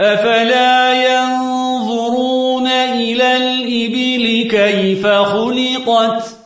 أفلا ينظرون إلى الإبل كيف خلقت